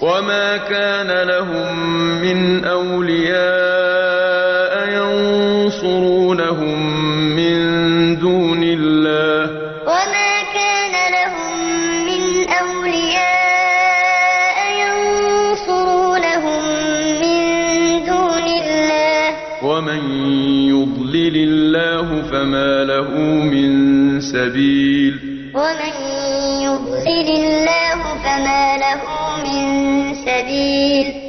وما كان لهم من أولياء ينصرونهم من دون الله وما كان لهم من أولياء ينصرونهم من دون الله ومن يضلل الله فما له من سبيل ومن سبيل